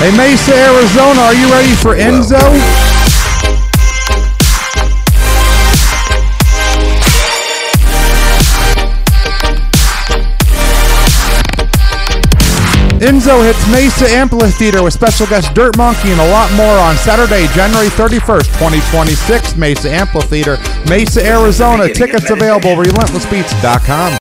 Hey, Mesa, Arizona, are you ready for Enzo? Enzo hits Mesa Amphitheater with special guest Dirt Monkey and a lot more on Saturday, January 31st, 2026. Mesa Amphitheater, Mesa, Arizona. Tickets available, relentlessbeats.com.